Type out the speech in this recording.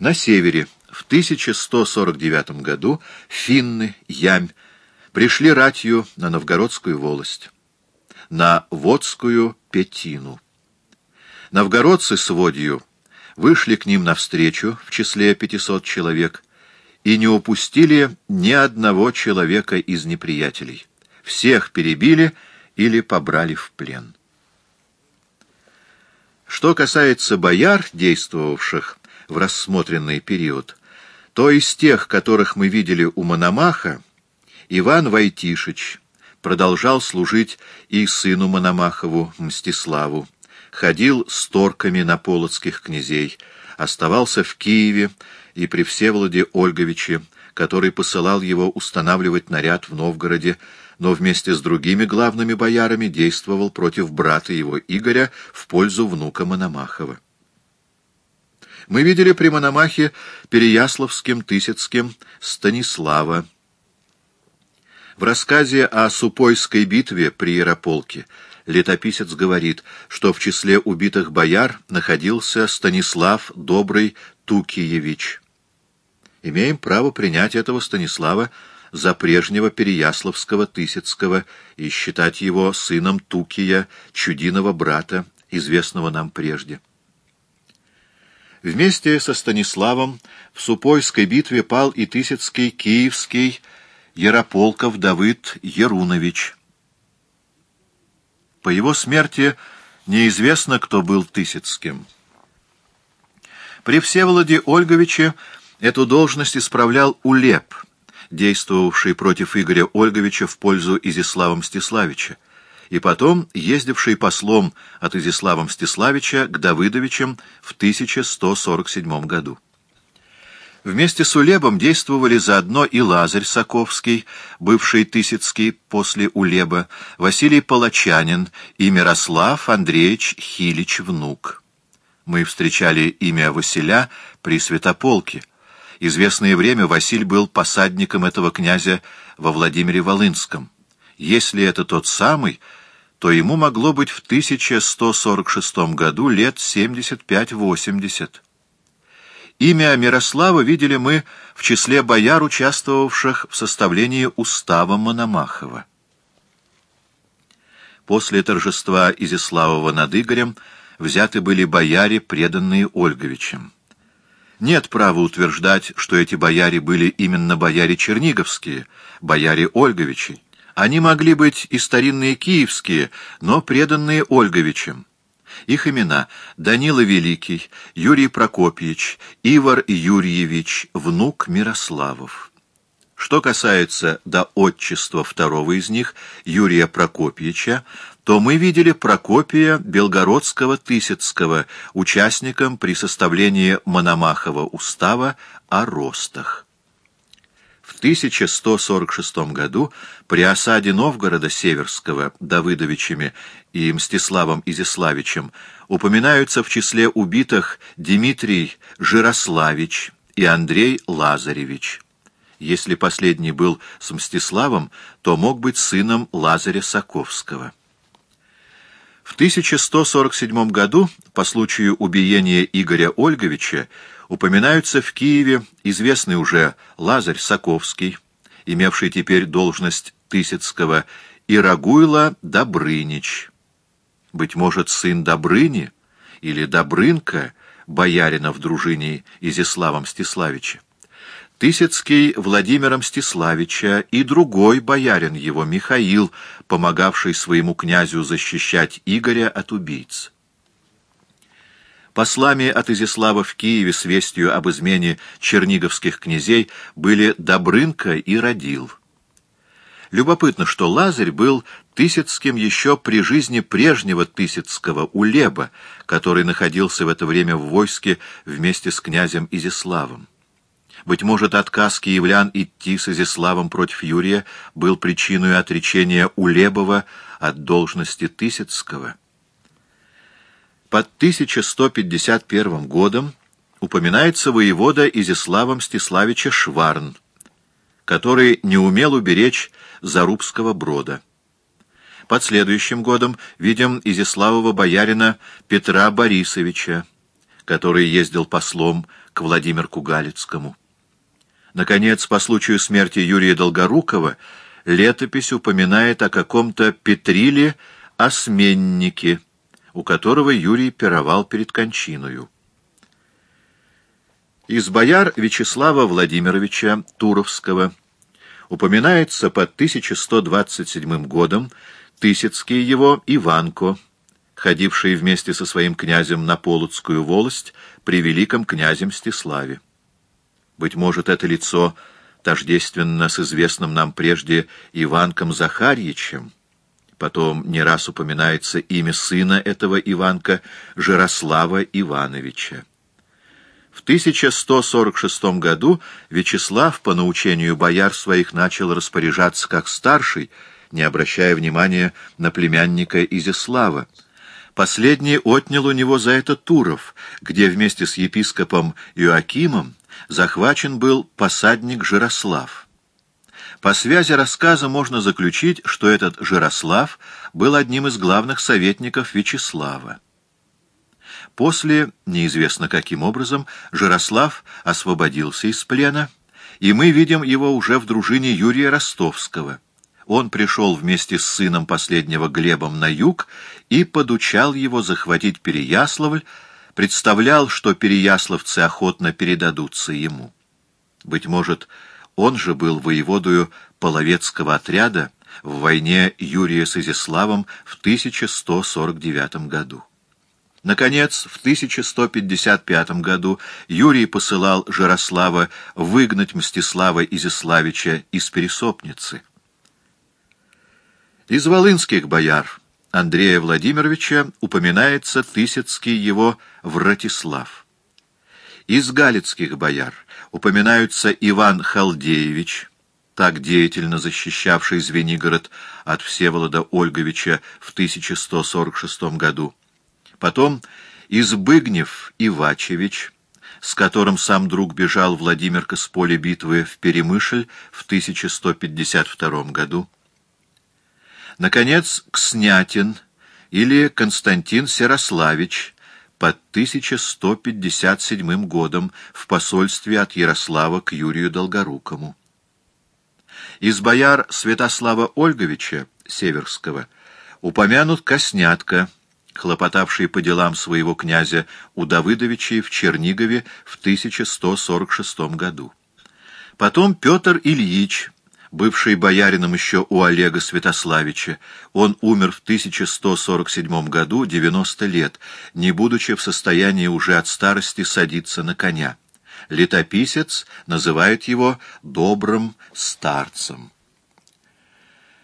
На севере в 1149 году финны, Ямь, пришли ратью на Новгородскую волость, на Водскую Петину. Новгородцы с Водью вышли к ним навстречу в числе 500 человек и не упустили ни одного человека из неприятелей. Всех перебили или побрали в плен. Что касается бояр, действовавших в рассмотренный период, то из тех, которых мы видели у Мономаха, Иван Войтишич продолжал служить и сыну Мономахову, Мстиславу, ходил с торками на полоцких князей, оставался в Киеве и при Всеволоде Ольговиче, который посылал его устанавливать наряд в Новгороде, но вместе с другими главными боярами действовал против брата его Игоря в пользу внука Мономахова. Мы видели при Мономахе Переяславским, Тысяцким, Станислава. В рассказе о Супойской битве при Ярополке летописец говорит, что в числе убитых бояр находился Станислав Добрый Тукиевич. Имеем право принять этого Станислава за прежнего Переяславского Тысяцкого и считать его сыном Тукия, чудиного брата, известного нам прежде. Вместе со Станиславом в Супойской битве пал и Тысяцкий киевский Ярополков Давыд Ерунович. По его смерти неизвестно, кто был Тысяцким. При Всеволоде Ольговиче эту должность исправлял Улеп, действовавший против Игоря Ольговича в пользу Изяслава Мстиславича и потом ездивший послом от Изяслава Мстиславича к Давыдовичам в 1147 году. Вместе с Улебом действовали заодно и Лазарь Саковский, бывший Тысяцкий после Улеба, Василий Палачанин и Мирослав Андреевич Хилич внук. Мы встречали имя Василя при Святополке. Известное время Василь был посадником этого князя во Владимире Волынском. Если это тот самый, то ему могло быть в 1146 году лет 75-80. Имя Мирослава видели мы в числе бояр, участвовавших в составлении устава Мономахова. После торжества Изяславова над Игорем взяты были бояре, преданные Ольговичем. Нет права утверждать, что эти бояре были именно бояре черниговские, бояре Ольговичи. Они могли быть и старинные киевские, но преданные Ольговичем. Их имена — Данила Великий, Юрий Прокопьевич, Ивар Юрьевич, внук Мирославов. Что касается до отчества второго из них, Юрия Прокопьевича, то мы видели Прокопия Белгородского-Тысяцкого участником при составлении Мономахова устава о ростах. В 1146 году при осаде Новгорода Северского Давыдовичами и Мстиславом Изяславичем упоминаются в числе убитых Дмитрий Жирославич и Андрей Лазаревич. Если последний был с Мстиславом, то мог быть сыном Лазаря Саковского. В 1147 году, по случаю убиения Игоря Ольговича, упоминаются в Киеве известный уже Лазарь Саковский, имевший теперь должность Тысяцкого, и Рагуйла Добрынич. Быть может, сын Добрыни или Добрынка, боярина в дружине Изяслава Мстиславича. Тысяцкий Владимира Мстиславича и другой боярин его, Михаил, помогавший своему князю защищать Игоря от убийц. Послами от Изяслава в Киеве с вестью об измене черниговских князей были Добрынка и Радил. Любопытно, что Лазарь был Тысяцким еще при жизни прежнего Тысяцкого Улеба, который находился в это время в войске вместе с князем Изяславом. Быть может, отказ киевлян идти с Изяславом против Юрия был причиной отречения Улебова от должности Тысяцкого. Под 1151 годом упоминается воевода Изяслава Мстиславича Шварн, который не умел уберечь Зарубского брода. Под следующим годом видим Изяславова боярина Петра Борисовича, который ездил послом к Владимирку Галицкому. Наконец, по случаю смерти Юрия Долгорукова, летопись упоминает о каком-то Петриле Осменнике, у которого Юрий пировал перед кончиною. Из бояр Вячеслава Владимировича Туровского упоминается под 1127 годом Тысяцкий его Иванко, ходивший вместе со своим князем на Полоцкую волость при великом князе Мстиславе. Быть может, это лицо тождественно с известным нам прежде Иванком Захарьичем. Потом не раз упоминается имя сына этого Иванка, Жирослава Ивановича. В 1146 году Вячеслав по научению бояр своих начал распоряжаться как старший, не обращая внимания на племянника Изяслава. Последний отнял у него за это Туров, где вместе с епископом Иоакимом захвачен был посадник Жирослав. По связи рассказа можно заключить, что этот Жирослав был одним из главных советников Вячеслава. После, неизвестно каким образом, Жирослав освободился из плена, и мы видим его уже в дружине Юрия Ростовского. Он пришел вместе с сыном последнего Глебом на юг и подучал его захватить Переяславль, представлял, что переяславцы охотно передадутся ему. Быть может, он же был воеводою половецкого отряда в войне Юрия с Изяславом в 1149 году. Наконец, в 1155 году Юрий посылал Жарослава выгнать Мстислава Изяславича из Пересопницы. Из волынских бояр Андрея Владимировича упоминается Тысяцкий его Вратислав. Из галицких бояр упоминаются Иван Халдеевич, так деятельно защищавший Звенигород от Всеволода Ольговича в 1146 году, Потом Избыгнев Ивачевич, с которым сам друг бежал Владимирка с поля битвы в Перемышль в 1152 году. Наконец, Кснятин или Константин Серославич под 1157 годом в посольстве от Ярослава к Юрию Долгорукому. Из бояр Святослава Ольговича Северского упомянут Коснятка, хлопотавший по делам своего князя у Давыдовичей в Чернигове в 1146 году. Потом Петр Ильич, бывший боярином еще у Олега Святославича. Он умер в 1147 году, 90 лет, не будучи в состоянии уже от старости садиться на коня. Летописец называет его «добрым старцем».